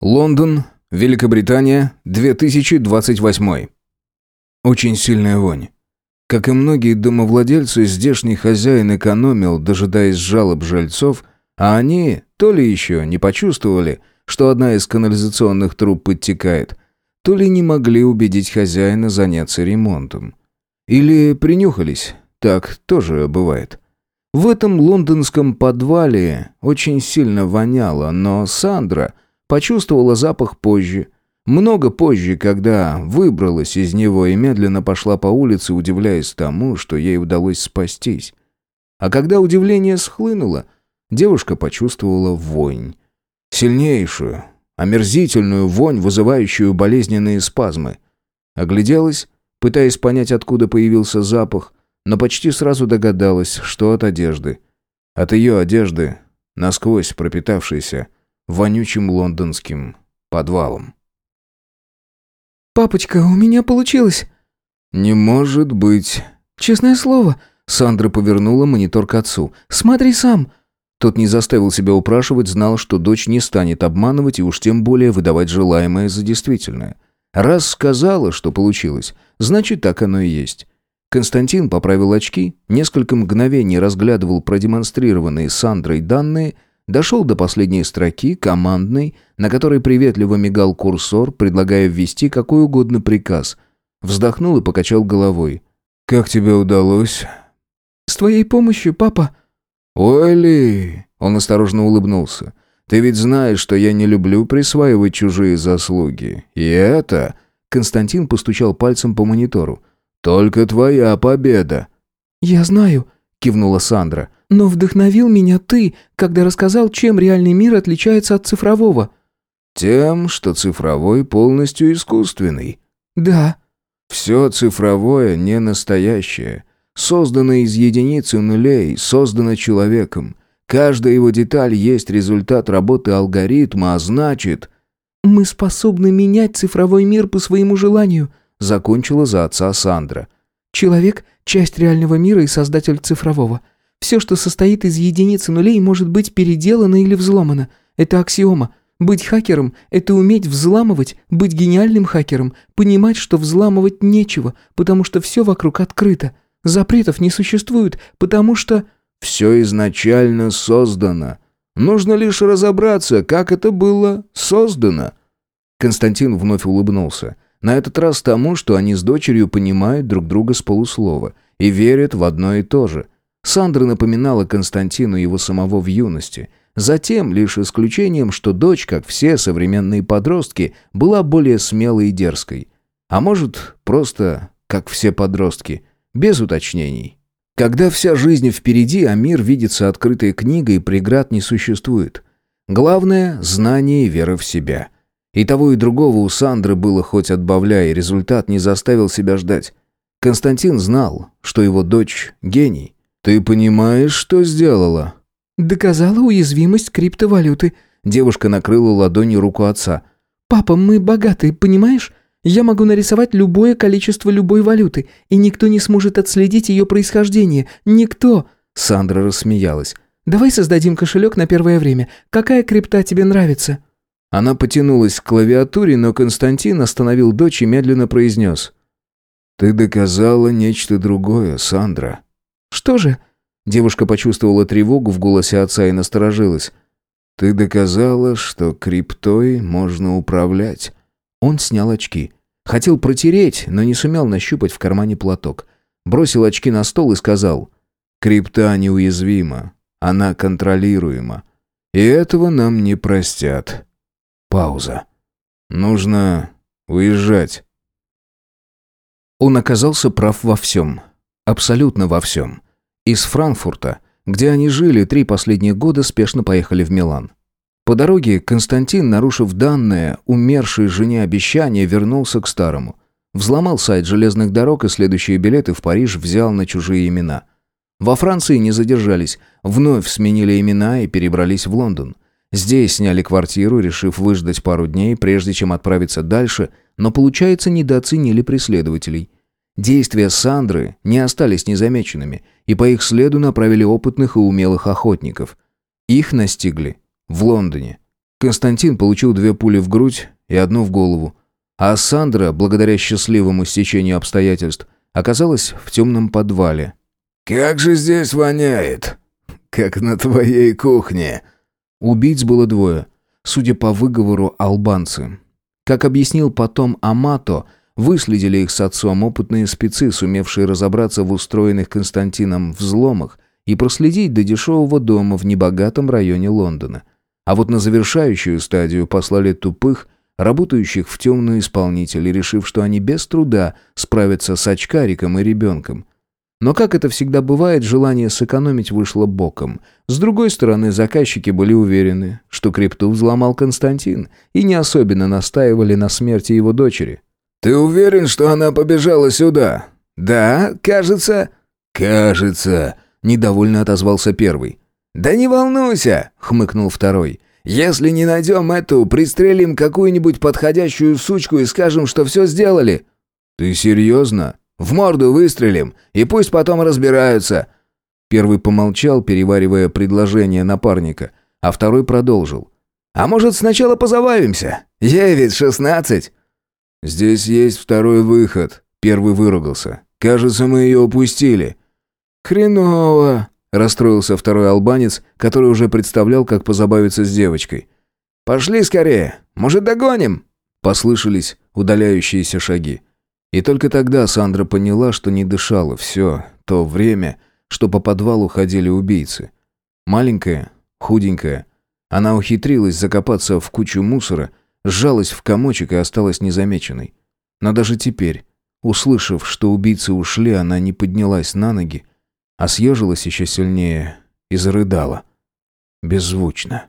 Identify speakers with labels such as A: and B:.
A: Лондон, Великобритания, 2028. Очень сильная вонь. Как и многие домовладельцы, здешний хозяин экономил, дожидаясь жалоб жильцов, а они то ли еще не почувствовали, что одна из канализационных труб подтекает, то ли не могли убедить хозяина заняться ремонтом. Или принюхались, так тоже бывает. В этом лондонском подвале очень сильно воняло, но Сандра почувствовала запах позже. Много позже, когда выбралась из него и медленно пошла по улице, удивляясь тому, что ей удалось спастись. А когда удивление схлынуло, девушка почувствовала вонь. Сильнейшую, омерзительную вонь, вызывающую болезненные спазмы. Огляделась, пытаясь понять, откуда появился запах, но почти сразу догадалась, что от одежды. От ее одежды, насквозь пропитавшейся вонючим лондонским подвалом.
B: «Папочка, у меня получилось!»
A: «Не может быть!»
B: «Честное слово!»
A: Сандра повернула монитор к отцу.
B: «Смотри сам!»
A: Тот не заставил себя упрашивать, знал, что дочь не станет обманывать и уж тем более выдавать желаемое за действительное. Раз сказала, что получилось, значит, так оно и есть. Константин поправил очки, несколько мгновений разглядывал продемонстрированные Сандрой данные, дошел до последней строки, командной, на которой приветливо мигал курсор, предлагая ввести какой угодно приказ. Вздохнул и покачал головой. «Как тебе удалось?»
B: «С твоей помощью, папа».
A: «Ой, Он осторожно улыбнулся. «Ты ведь знаешь, что я не люблю присваивать чужие заслуги. И это...» Константин постучал пальцем по монитору. «Только твоя победа».
B: «Я знаю», — кивнула Сандра. «Но вдохновил меня ты, когда рассказал, чем реальный мир отличается от цифрового».
A: «Тем, что цифровой полностью искусственный».
B: «Да».
A: «Все цифровое не настоящее. Создано из единицы нулей, создано человеком. Каждая его деталь есть результат работы алгоритма, а значит...»
B: «Мы способны менять цифровой мир по своему желанию»,
A: закончила за отца Сандра.
B: «Человек — часть реального мира и создатель цифрового. Все, что состоит из единиц и нулей, может быть переделано или взломано. Это аксиома. Быть хакером — это уметь взламывать, быть гениальным хакером, понимать, что взламывать нечего, потому что все вокруг открыто. Запретов не существует, потому что...»
A: «Все изначально создано. Нужно лишь разобраться, как это было создано». Константин вновь улыбнулся. На этот раз тому, что они с дочерью понимают друг друга с полуслова и верят в одно и то же. Сандра напоминала Константину его самого в юности. Затем, лишь исключением, что дочь, как все современные подростки, была более смелой и дерзкой. А может, просто как все подростки, без уточнений. Когда вся жизнь впереди, а мир видится открытой книгой, преград не существует. Главное – знание и вера в себя – и того, и другого у Сандры было хоть отбавляй, результат не заставил себя ждать. Константин знал, что его дочь – гений. «Ты понимаешь, что сделала?»
B: «Доказала уязвимость криптовалюты».
A: Девушка накрыла ладонью руку отца.
B: «Папа, мы богатые, понимаешь? Я могу нарисовать любое количество любой валюты, и никто не сможет отследить ее происхождение. Никто!»
A: Сандра рассмеялась.
B: «Давай создадим кошелек на первое время. Какая крипта тебе нравится?»
A: Она потянулась к клавиатуре, но Константин остановил дочь и медленно произнес. «Ты доказала нечто другое, Сандра».
B: «Что же?»
A: Девушка почувствовала тревогу в голосе отца и насторожилась. «Ты доказала, что криптой можно управлять». Он снял очки. Хотел протереть, но не сумел нащупать в кармане платок. Бросил очки на стол и сказал. «Крипта неуязвима. Она контролируема. И этого нам не простят». Пауза. «Нужно уезжать». Он оказался прав во всем. Абсолютно во всем. Из Франкфурта, где они жили три последних года, спешно поехали в Милан. По дороге Константин, нарушив данное умершей жене обещание, вернулся к старому. Взломал сайт железных дорог и следующие билеты в Париж взял на чужие имена. Во Франции не задержались, вновь сменили имена и перебрались в Лондон. Здесь сняли квартиру, решив выждать пару дней, прежде чем отправиться дальше, но, получается, недооценили преследователей. Действия Сандры не остались незамеченными, и по их следу направили опытных и умелых охотников. Их настигли в Лондоне. Константин получил две пули в грудь и одну в голову. А Сандра, благодаря счастливому стечению обстоятельств, оказалась в темном подвале.
C: «Как же здесь воняет! Как на твоей кухне!»
A: Убийц было двое, судя по выговору албанцы. Как объяснил потом Амато, выследили их с отцом опытные спецы, сумевшие разобраться в устроенных Константином взломах и проследить до дешевого дома в небогатом районе Лондона. А вот на завершающую стадию послали тупых, работающих в темную исполнителей, решив, что они без труда справятся с очкариком и ребенком. Но, как это всегда бывает, желание сэкономить вышло боком. С другой стороны, заказчики были уверены, что крипту взломал Константин, и не особенно настаивали на смерти его дочери.
C: «Ты уверен, что она побежала сюда?» «Да, кажется...» «Кажется...» — недовольно отозвался первый. «Да не волнуйся!» — хмыкнул второй. «Если не найдем эту, пристрелим какую-нибудь подходящую сучку и скажем, что все сделали».
A: «Ты серьезно?»
C: В морду выстрелим, и пусть потом разбираются».
A: Первый помолчал, переваривая предложение напарника, а второй продолжил.
C: «А может, сначала позабавимся? Ей ведь шестнадцать».
A: «Здесь есть второй выход», — первый выругался. «Кажется, мы ее упустили».
C: «Хреново», —
A: расстроился второй албанец, который уже представлял, как позабавиться с девочкой.
C: «Пошли скорее, может, догоним?»
A: Послышались удаляющиеся шаги. И только тогда Сандра поняла, что не дышала все то время, что по подвалу ходили убийцы. Маленькая, худенькая, она ухитрилась закопаться в кучу мусора, сжалась в комочек и осталась незамеченной. Но даже теперь, услышав, что убийцы ушли, она не поднялась на ноги, а съежилась еще сильнее и зарыдала. Беззвучно.